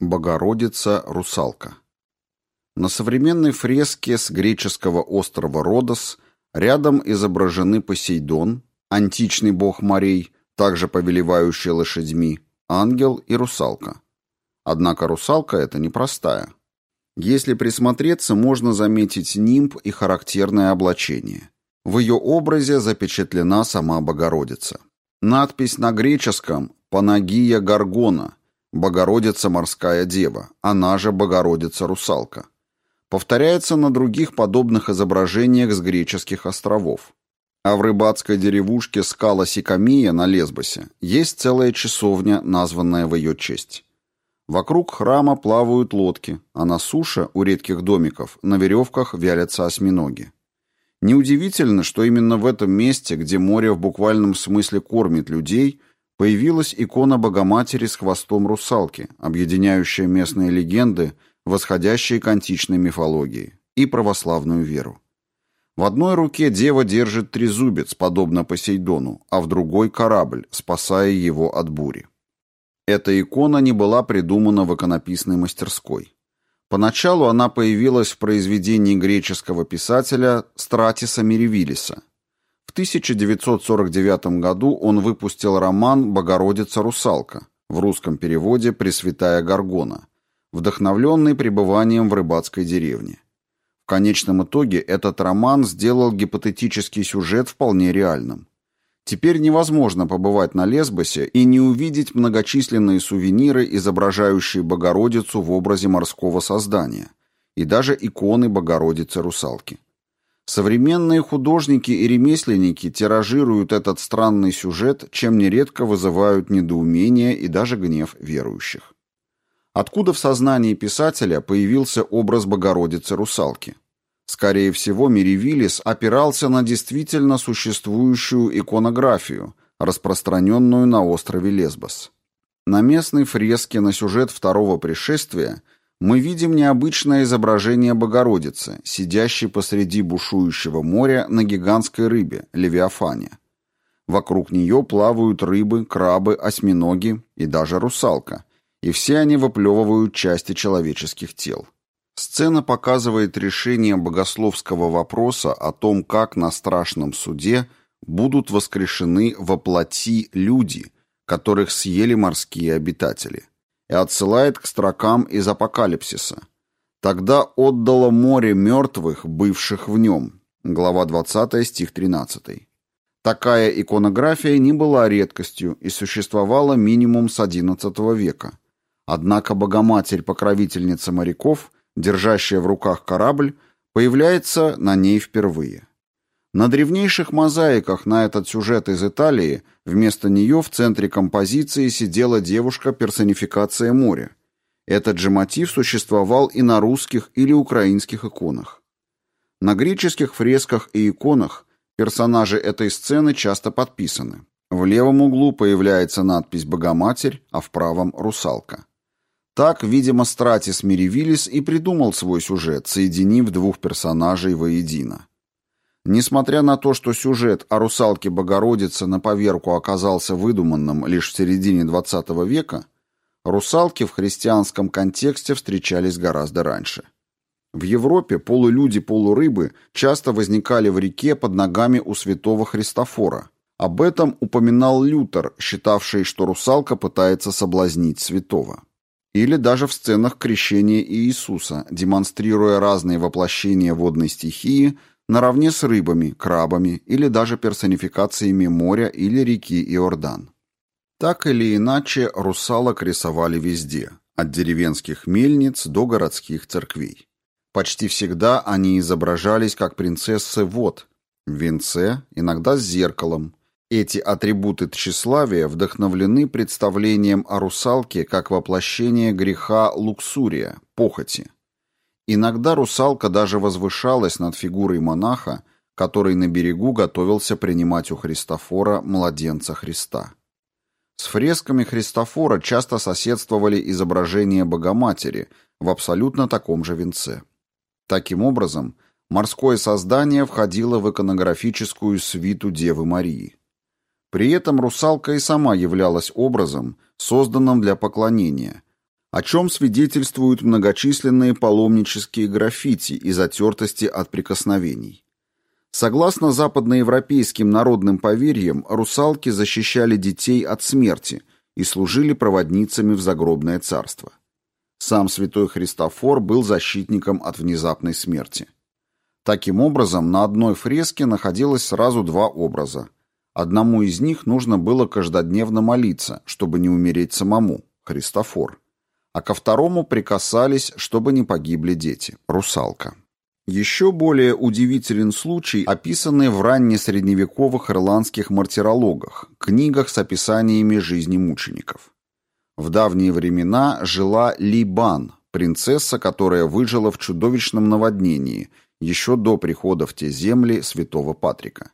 Богородица-русалка. На современной фреске с греческого острова Родос рядом изображены Посейдон, античный бог морей, также повелевающий лошадьми, ангел и русалка. Однако русалка эта непростая. Если присмотреться, можно заметить нимб и характерное облачение. В ее образе запечатлена сама Богородица. Надпись на греческом «Панагия Гаргона» Богородица морская дева, она же Богородица-русалка. Повторяется на других подобных изображениях с греческих островов. А в рыбацкой деревушке Скала Сикамия на Лесбосе есть целая часовня, названная в ее честь. Вокруг храма плавают лодки, а на суше, у редких домиков, на веревках вялятся осьминоги. Неудивительно, что именно в этом месте, где море в буквальном смысле кормит людей – появилась икона Богоматери с хвостом русалки, объединяющая местные легенды, восходящие к античной мифологии, и православную веру. В одной руке дева держит трезубец, подобно Посейдону, а в другой – корабль, спасая его от бури. Эта икона не была придумана в иконописной мастерской. Поначалу она появилась в произведении греческого писателя Стратиса Миревилиса – в 1949 году он выпустил роман «Богородица-русалка», в русском переводе «Пресвятая Гаргона», вдохновленный пребыванием в рыбацкой деревне. В конечном итоге этот роман сделал гипотетический сюжет вполне реальным. Теперь невозможно побывать на Лесбосе и не увидеть многочисленные сувениры, изображающие Богородицу в образе морского создания, и даже иконы Богородицы-русалки. Современные художники и ремесленники тиражируют этот странный сюжет, чем нередко вызывают недоумение и даже гнев верующих. Откуда в сознании писателя появился образ Богородицы-русалки? Скорее всего, Миривилис опирался на действительно существующую иконографию, распространенную на острове Лесбос. На местной фреске на сюжет второго пришествия – мы видим необычное изображение Богородицы, сидящей посреди бушующего моря на гигантской рыбе, Левиафане. Вокруг нее плавают рыбы, крабы, осьминоги и даже русалка, и все они выплевывают части человеческих тел. Сцена показывает решение богословского вопроса о том, как на страшном суде будут воскрешены во плоти люди, которых съели морские обитатели и отсылает к строкам из Апокалипсиса. «Тогда отдало море мертвых, бывших в нем». Глава 20, стих 13. Такая иконография не была редкостью и существовала минимум с XI века. Однако Богоматерь-покровительница моряков, держащая в руках корабль, появляется на ней впервые. На древнейших мозаиках на этот сюжет из Италии вместо нее в центре композиции сидела девушка-персонификация моря. Этот же мотив существовал и на русских или украинских иконах. На греческих фресках и иконах персонажи этой сцены часто подписаны. В левом углу появляется надпись «Богоматерь», а в правом «Русалка». Так, видимо, Стратис Миривилис и придумал свой сюжет, соединив двух персонажей воедино. Несмотря на то, что сюжет о русалке Богородице на поверку оказался выдуманным лишь в середине XX века, русалки в христианском контексте встречались гораздо раньше. В Европе полулюди-полурыбы часто возникали в реке под ногами у святого Христофора. Об этом упоминал Лютер, считавший, что русалка пытается соблазнить святого. Или даже в сценах крещения Иисуса, демонстрируя разные воплощения водной стихии – наравне с рыбами, крабами или даже персонификациями моря или реки Иордан. Так или иначе, русалок рисовали везде, от деревенских мельниц до городских церквей. Почти всегда они изображались как принцессы вод, в венце, иногда с зеркалом. Эти атрибуты тщеславия вдохновлены представлением о русалке как воплощение греха луксурия, похоти. Иногда русалка даже возвышалась над фигурой монаха, который на берегу готовился принимать у Христофора младенца Христа. С фресками Христофора часто соседствовали изображения Богоматери в абсолютно таком же венце. Таким образом, морское создание входило в иконографическую свиту Девы Марии. При этом русалка и сама являлась образом, созданным для поклонения – о чем свидетельствуют многочисленные паломнические граффити и затертости от прикосновений. Согласно западноевропейским народным поверьям, русалки защищали детей от смерти и служили проводницами в загробное царство. Сам святой Христофор был защитником от внезапной смерти. Таким образом, на одной фреске находилось сразу два образа. Одному из них нужно было каждодневно молиться, чтобы не умереть самому, Христофор. А ко второму прикасались, чтобы не погибли дети, русалка. Еще более удивителен случай, описанный в раннесредневековых ирландских мартирологах, книгах с описаниями жизни мучеников. В давние времена жила Либан, принцесса, которая выжила в чудовищном наводнении еще до прихода в те земли святого Патрика.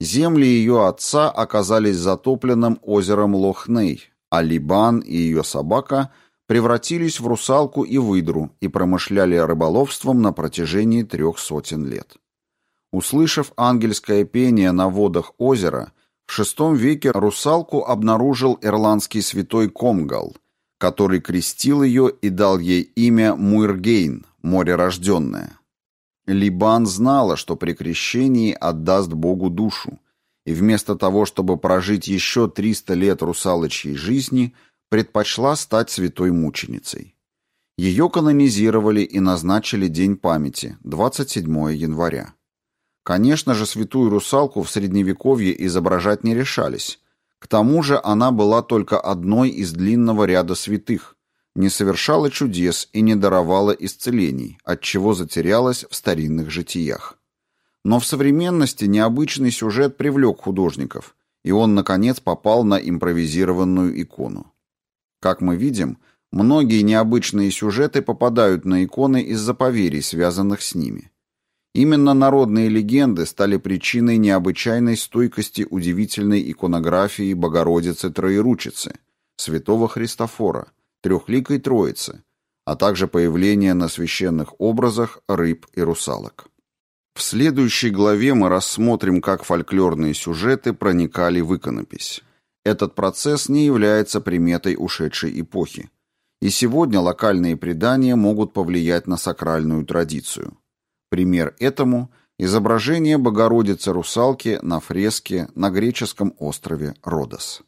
Земли ее отца оказались затопленным озером Лохней, а Либан и ее собака – превратились в русалку и выдру и промышляли рыболовством на протяжении трех сотен лет. Услышав ангельское пение на водах озера, в VI веке русалку обнаружил ирландский святой Комгал, который крестил ее и дал ей имя Муиргейн, море рожденное. Либан знала, что при крещении отдаст Богу душу, и вместо того, чтобы прожить еще 300 лет русалочьей жизни – предпочла стать святой мученицей. Ее канонизировали и назначили День памяти, 27 января. Конечно же, святую русалку в Средневековье изображать не решались. К тому же она была только одной из длинного ряда святых, не совершала чудес и не даровала исцелений, отчего затерялась в старинных житиях. Но в современности необычный сюжет привлек художников, и он, наконец, попал на импровизированную икону. Как мы видим, многие необычные сюжеты попадают на иконы из-за поверий, связанных с ними. Именно народные легенды стали причиной необычайной стойкости удивительной иконографии Богородицы Троеручицы, Святого Христофора, Трехликой Троицы, а также появления на священных образах рыб и русалок. В следующей главе мы рассмотрим, как фольклорные сюжеты проникали в иконопись. Этот процесс не является приметой ушедшей эпохи. И сегодня локальные предания могут повлиять на сакральную традицию. Пример этому – изображение Богородицы-русалки на фреске на греческом острове Родос.